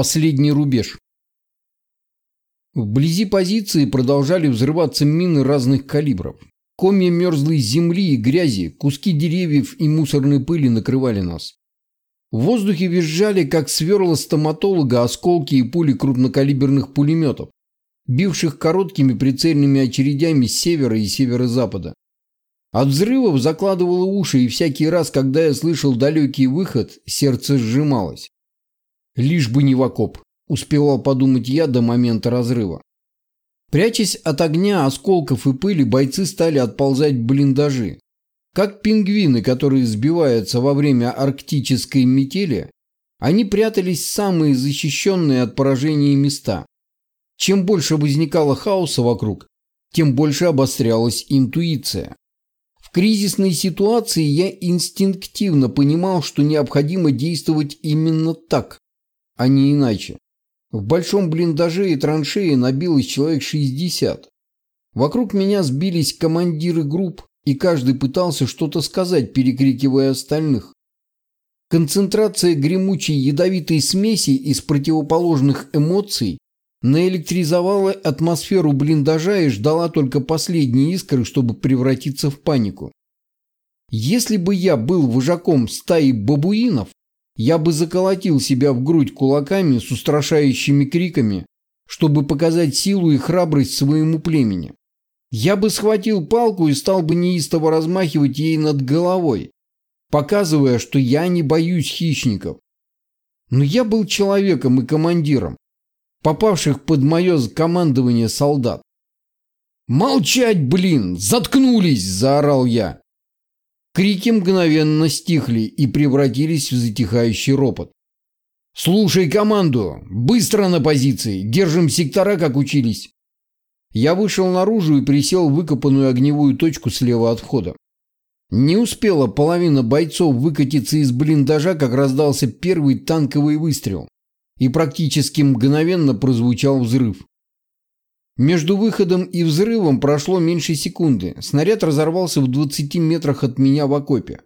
Последний рубеж. Вблизи позиции продолжали взрываться мины разных калибров. Комья мерзлой земли и грязи, куски деревьев и мусорной пыли накрывали нас. В воздухе визжали, как сверла стоматолога, осколки и пули крупнокалиберных пулеметов, бивших короткими прицельными очередями с севера и северо-запада. От взрывов закладывало уши, и всякий раз, когда я слышал далекий выход, сердце сжималось. Лишь бы не в окоп, успевал подумать я до момента разрыва. Прячась от огня, осколков и пыли, бойцы стали отползать в блиндажи. Как пингвины, которые сбиваются во время арктической метели, они прятались в самые защищенные от поражения места. Чем больше возникало хаоса вокруг, тем больше обострялась интуиция. В кризисной ситуации я инстинктивно понимал, что необходимо действовать именно так, а не иначе. В большом блиндаже и траншеи набилось человек 60. Вокруг меня сбились командиры групп, и каждый пытался что-то сказать, перекрикивая остальных. Концентрация гремучей ядовитой смеси из противоположных эмоций наэлектризовала атмосферу блиндажа и ждала только последней искры, чтобы превратиться в панику. Если бы я был вожаком стаи бабуинов, я бы заколотил себя в грудь кулаками с устрашающими криками, чтобы показать силу и храбрость своему племени. Я бы схватил палку и стал бы неистово размахивать ей над головой, показывая, что я не боюсь хищников. Но я был человеком и командиром, попавших под мое командование солдат. «Молчать, блин! Заткнулись!» – заорал я. Крики мгновенно стихли и превратились в затихающий ропот. «Слушай команду! Быстро на позиции! Держим сектора, как учились!» Я вышел наружу и присел в выкопанную огневую точку слева от входа. Не успела половина бойцов выкатиться из блиндажа, как раздался первый танковый выстрел, и практически мгновенно прозвучал взрыв. Между выходом и взрывом прошло меньше секунды. Снаряд разорвался в 20 метрах от меня в окопе.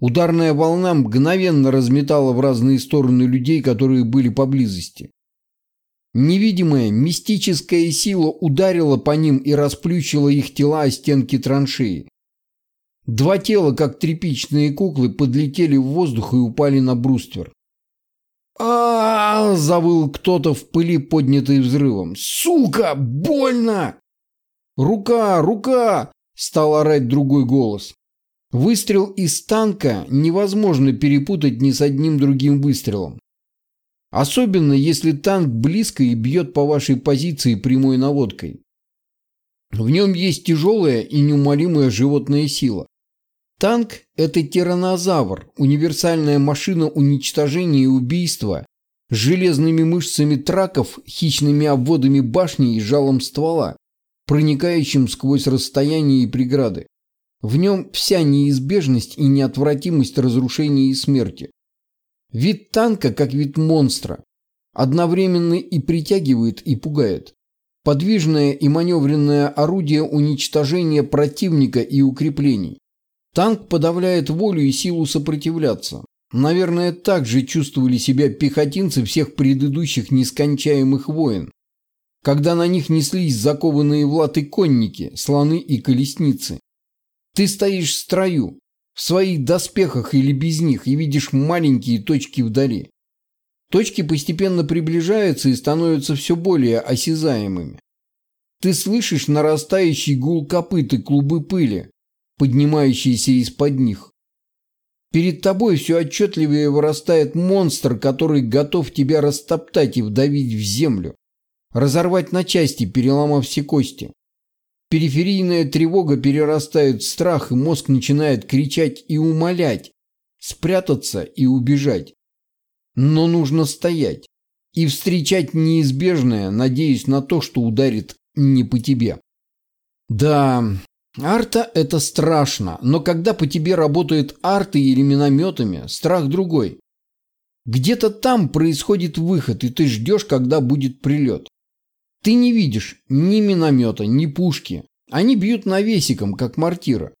Ударная волна мгновенно разметала в разные стороны людей, которые были поблизости. Невидимая, мистическая сила ударила по ним и расплющила их тела о стенки траншеи. Два тела, как тряпичные куклы, подлетели в воздух и упали на бруствер. а, завыл кто-то в пыли, поднятый взрывом. «Сука! Больно!» «Рука! Рука!» – стал орать другой голос. Выстрел из танка невозможно перепутать ни с одним другим выстрелом. Особенно, если танк близко и бьет по вашей позиции прямой наводкой. В нем есть тяжелая и неумолимая животная сила. Танк – это тиранозавр, универсальная машина уничтожения и убийства железными мышцами траков, хищными обводами башни и жалом ствола, проникающим сквозь расстояние и преграды. В нем вся неизбежность и неотвратимость разрушения и смерти. Вид танка, как вид монстра, одновременно и притягивает, и пугает. Подвижное и маневренное орудие уничтожения противника и укреплений. Танк подавляет волю и силу сопротивляться. Наверное, так же чувствовали себя пехотинцы всех предыдущих нескончаемых войн, когда на них неслись закованные в латы конники, слоны и колесницы. Ты стоишь в строю, в своих доспехах или без них и видишь маленькие точки вдали. Точки постепенно приближаются и становятся все более осязаемыми. Ты слышишь нарастающий гул копыт и клубы пыли, поднимающиеся из-под них. Перед тобой все отчетливее вырастает монстр, который готов тебя растоптать и вдавить в землю, разорвать на части, переломав все кости. Периферийная тревога перерастает в страх, и мозг начинает кричать и умолять, спрятаться и убежать. Но нужно стоять и встречать неизбежное, надеясь на то, что ударит не по тебе. Да, арта – это страшно, но когда по тебе работают арты или минометами, страх другой. Где-то там происходит выход, и ты ждешь, когда будет прилет. Ты не видишь ни миномета, ни пушки. Они бьют навесиком, как мортира.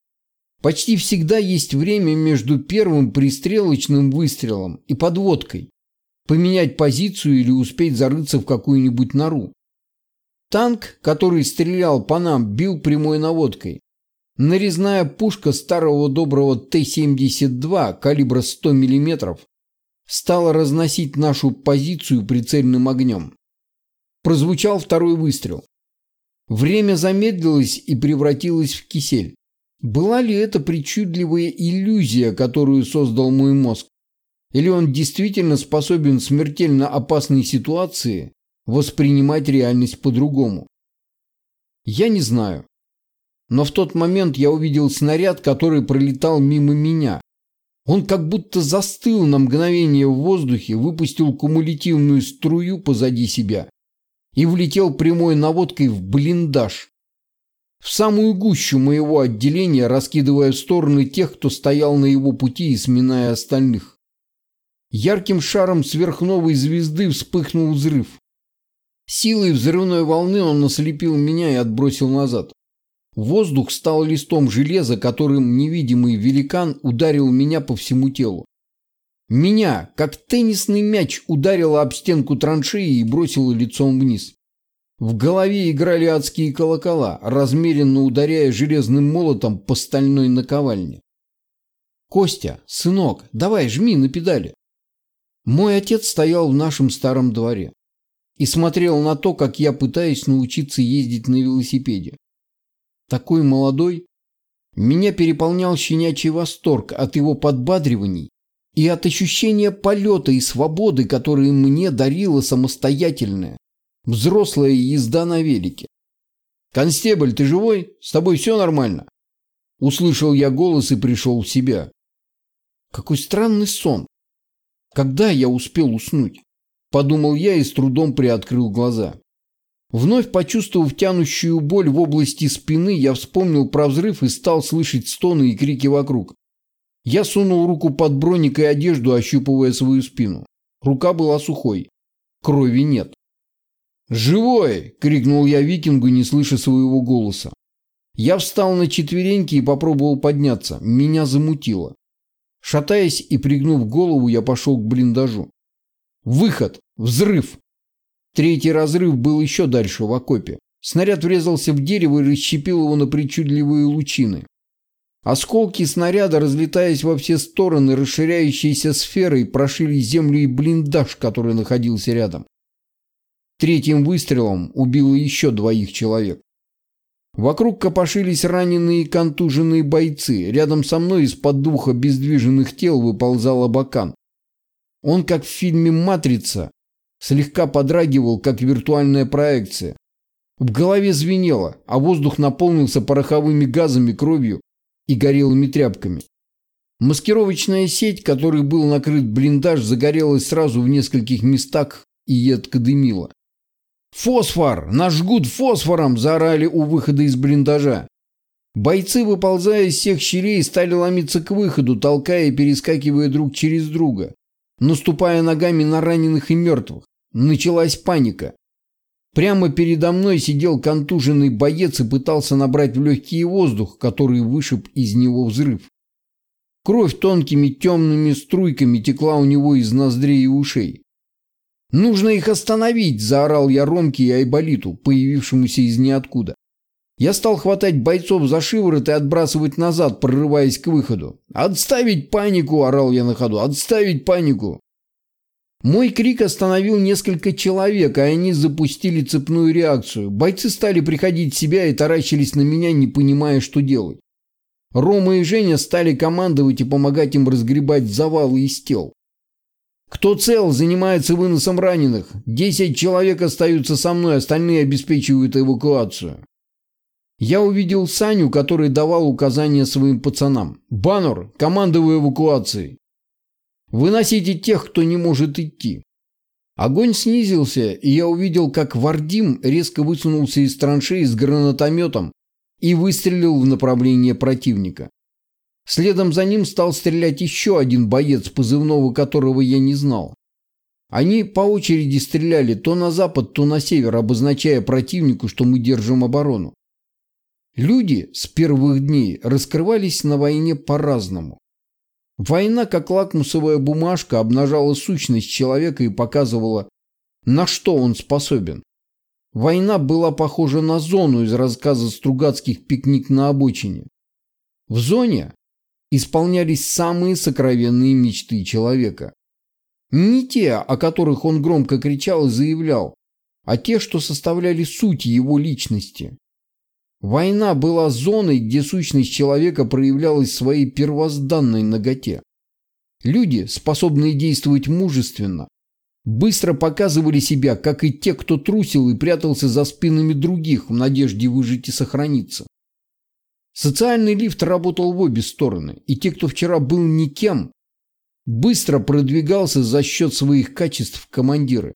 Почти всегда есть время между первым пристрелочным выстрелом и подводкой. поменять позицию или успеть зарыться в какую-нибудь нору. Танк, который стрелял по нам, бил прямой наводкой. Нарезная пушка старого доброго Т-72 калибра 100 мм стала разносить нашу позицию прицельным огнем. Прозвучал второй выстрел. Время замедлилось и превратилось в кисель. Была ли это причудливая иллюзия, которую создал мой мозг? Или он действительно способен в смертельно опасной ситуации воспринимать реальность по-другому? Я не знаю. Но в тот момент я увидел снаряд, который пролетал мимо меня. Он как будто застыл на мгновение в воздухе, выпустил кумулятивную струю позади себя и влетел прямой наводкой в блиндаж. В самую гущу моего отделения, раскидывая в стороны тех, кто стоял на его пути и сминая остальных. Ярким шаром сверхновой звезды вспыхнул взрыв. Силой взрывной волны он ослепил меня и отбросил назад. Воздух стал листом железа, которым невидимый великан ударил меня по всему телу. Меня, как теннисный мяч, ударило об стенку траншеи и бросило лицом вниз. В голове играли адские колокола, размеренно ударяя железным молотом по стальной наковальне. «Костя, сынок, давай, жми на педали!» Мой отец стоял в нашем старом дворе и смотрел на то, как я пытаюсь научиться ездить на велосипеде. Такой молодой, меня переполнял щенячий восторг от его подбадриваний и от ощущения полета и свободы, которые мне дарила самостоятельная, взрослая езда на велике. «Констебль, ты живой? С тобой все нормально?» Услышал я голос и пришел в себя. Какой странный сон. Когда я успел уснуть? Подумал я и с трудом приоткрыл глаза. Вновь почувствовав тянущую боль в области спины, я вспомнил про взрыв и стал слышать стоны и крики вокруг. Я сунул руку под броник и одежду, ощупывая свою спину. Рука была сухой. Крови нет. «Живой!» – крикнул я викингу, не слыша своего голоса. Я встал на четвереньки и попробовал подняться. Меня замутило. Шатаясь и пригнув голову, я пошел к блиндажу. Выход! Взрыв! Третий разрыв был еще дальше, в окопе. Снаряд врезался в дерево и расщепил его на причудливые лучины. Осколки снаряда, разлетаясь во все стороны, расширяющейся сферой, прошили землю и блиндаж, который находился рядом. Третьим выстрелом убило еще двоих человек. Вокруг копошились раненые и контуженные бойцы. Рядом со мной из-под духа бездвиженных тел выползал Абакан. Он, как в фильме «Матрица», слегка подрагивал, как виртуальная проекция. В голове звенело, а воздух наполнился пороховыми газами, кровью и горелыми тряпками. Маскировочная сеть, которой был накрыт блиндаж, загорелась сразу в нескольких местах и едко дымила. «Фосфор! Наш жгут фосфором!» – заорали у выхода из блиндажа. Бойцы, выползая из всех щелей, стали ломиться к выходу, толкая и перескакивая друг через друга, наступая ногами на раненых и мертвых. Началась паника. Прямо передо мной сидел контуженный боец и пытался набрать в легкий воздух, который вышиб из него взрыв. Кровь тонкими темными струйками текла у него из ноздрей и ушей. «Нужно их остановить!» – заорал я Ромке и Айболиту, появившемуся из ниоткуда. Я стал хватать бойцов за шиворот и отбрасывать назад, прорываясь к выходу. «Отставить панику!» – орал я на ходу. «Отставить панику!» Мой крик остановил несколько человек, а они запустили цепную реакцию. Бойцы стали приходить в себя и таращились на меня, не понимая, что делать. Рома и Женя стали командовать и помогать им разгребать завалы из тел. Кто цел, занимается выносом раненых. Десять человек остаются со мной, остальные обеспечивают эвакуацию. Я увидел Саню, который давал указания своим пацанам. «Баннер, командую эвакуацией. Выносите тех, кто не может идти». Огонь снизился, и я увидел, как Вардим резко высунулся из траншеи с гранатометом и выстрелил в направлении противника. Следом за ним стал стрелять еще один боец, позывного которого я не знал. Они по очереди стреляли то на запад, то на север, обозначая противнику, что мы держим оборону. Люди с первых дней раскрывались на войне по-разному. Война, как лакмусовая бумажка, обнажала сущность человека и показывала, на что он способен. Война была похожа на зону из рассказа Стругацких «Пикник на обочине». В зоне исполнялись самые сокровенные мечты человека. Не те, о которых он громко кричал и заявлял, а те, что составляли суть его личности. Война была зоной, где сущность человека проявлялась в своей первозданной ноготе. Люди, способные действовать мужественно, быстро показывали себя, как и те, кто трусил и прятался за спинами других в надежде выжить и сохраниться. Социальный лифт работал в обе стороны, и те, кто вчера был никем, быстро продвигался за счет своих качеств командиры.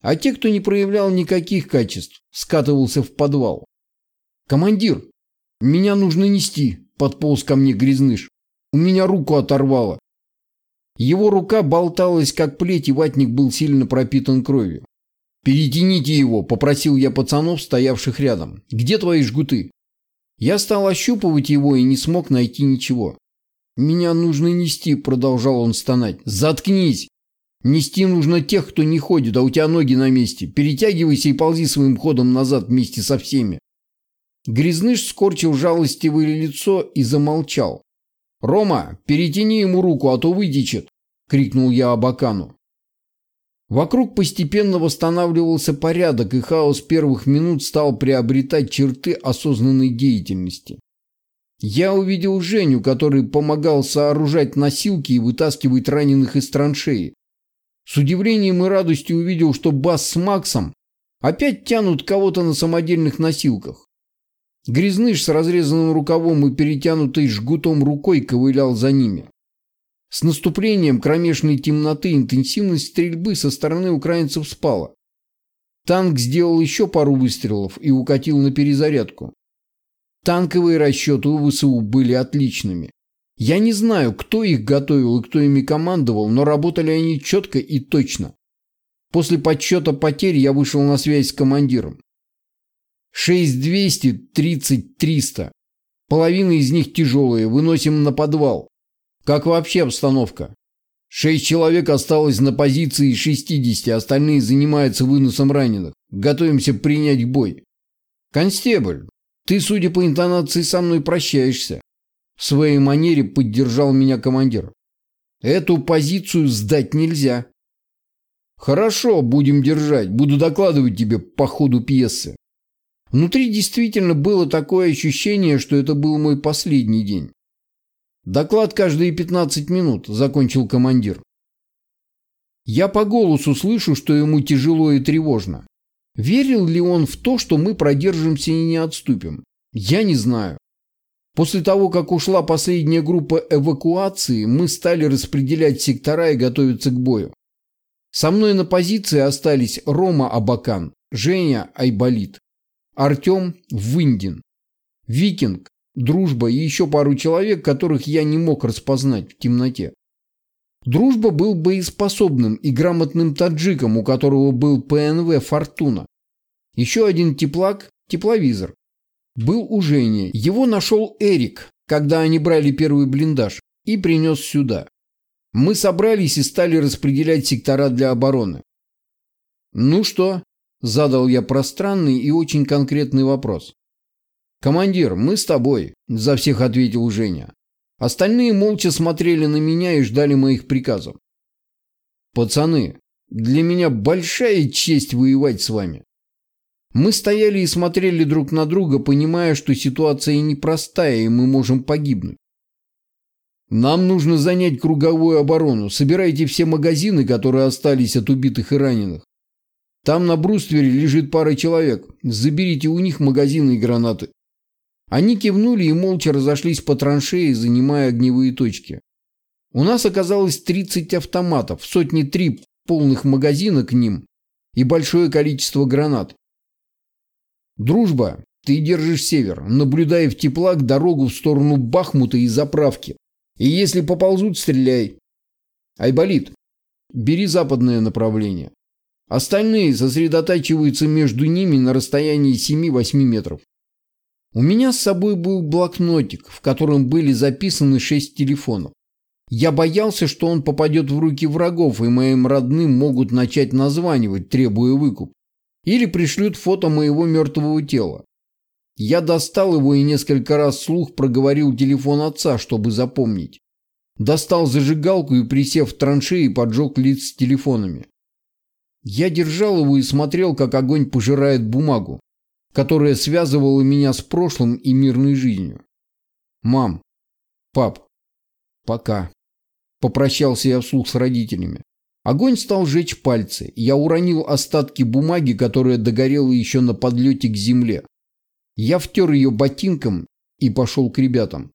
А те, кто не проявлял никаких качеств, скатывался в подвал. «Командир, меня нужно нести», – подполз ко мне Грязныш. «У меня руку оторвало». Его рука болталась, как плеть, и ватник был сильно пропитан кровью. «Перетяните его», – попросил я пацанов, стоявших рядом. «Где твои жгуты?» Я стал ощупывать его и не смог найти ничего. «Меня нужно нести», – продолжал он стонать. «Заткнись!» «Нести нужно тех, кто не ходит, а у тебя ноги на месте. Перетягивайся и ползи своим ходом назад вместе со всеми». Грязныш скорчил жалостивое лицо и замолчал. «Рома, перетяни ему руку, а то вытечет!» – крикнул я Абакану. Вокруг постепенно восстанавливался порядок, и хаос первых минут стал приобретать черты осознанной деятельности. Я увидел Женю, который помогал сооружать носилки и вытаскивать раненых из траншеи. С удивлением и радостью увидел, что Бас с Максом опять тянут кого-то на самодельных носилках. Грязныш с разрезанным рукавом и перетянутой жгутом рукой ковылял за ними. С наступлением кромешной темноты интенсивность стрельбы со стороны украинцев спала. Танк сделал еще пару выстрелов и укатил на перезарядку. Танковые расчеты у ВСУ были отличными. Я не знаю, кто их готовил и кто ими командовал, но работали они четко и точно. После подсчета потерь я вышел на связь с командиром. 6200, 30, 300. Половина из них тяжелые, выносим на подвал. Как вообще обстановка? Шесть человек осталось на позиции из 60, остальные занимаются выносом раненых. Готовимся принять бой. Констебль, ты, судя по интонации, со мной прощаешься. В своей манере поддержал меня командир. Эту позицию сдать нельзя. Хорошо, будем держать. Буду докладывать тебе по ходу пьесы. Внутри действительно было такое ощущение, что это был мой последний день. «Доклад каждые 15 минут», – закончил командир. Я по голосу слышу, что ему тяжело и тревожно. Верил ли он в то, что мы продержимся и не отступим? Я не знаю. После того, как ушла последняя группа эвакуации, мы стали распределять сектора и готовиться к бою. Со мной на позиции остались Рома Абакан, Женя Айболит. Артем Вындин, Викинг, Дружба и еще пару человек, которых я не мог распознать в темноте. Дружба был боеспособным и грамотным таджиком, у которого был ПНВ «Фортуна». Еще один теплак, тепловизор, был у Жени. Его нашел Эрик, когда они брали первый блиндаж, и принес сюда. Мы собрались и стали распределять сектора для обороны. «Ну что, Задал я пространный и очень конкретный вопрос. «Командир, мы с тобой», – за всех ответил Женя. Остальные молча смотрели на меня и ждали моих приказов. «Пацаны, для меня большая честь воевать с вами». Мы стояли и смотрели друг на друга, понимая, что ситуация непростая, и мы можем погибнуть. Нам нужно занять круговую оборону. Собирайте все магазины, которые остались от убитых и раненых. Там на бруствере лежит пара человек. Заберите у них магазины и гранаты. Они кивнули и молча разошлись по траншеи, занимая огневые точки. У нас оказалось 30 автоматов, сотни три полных магазина к ним и большое количество гранат. Дружба, ты держишь север, наблюдая в теплак дорогу в сторону Бахмута и заправки. И если поползут, стреляй. Айболит, бери западное направление. Остальные сосредотачиваются между ними на расстоянии 7-8 метров. У меня с собой был блокнотик, в котором были записаны шесть телефонов. Я боялся, что он попадет в руки врагов, и моим родным могут начать названивать, требуя выкуп. Или пришлют фото моего мертвого тела. Я достал его и несколько раз слух проговорил телефон отца, чтобы запомнить. Достал зажигалку и, присев в траншеи, поджег лиц с телефонами. Я держал его и смотрел, как огонь пожирает бумагу, которая связывала меня с прошлым и мирной жизнью. «Мам, пап, пока». Попрощался я вслух с родителями. Огонь стал жечь пальцы. Я уронил остатки бумаги, которая догорела еще на подлете к земле. Я втер ее ботинком и пошел к ребятам.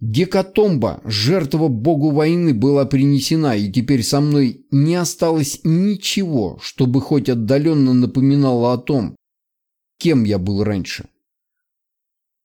Гекатомба, жертва богу войны, была принесена, и теперь со мной не осталось ничего, чтобы хоть отдаленно напоминало о том, кем я был раньше.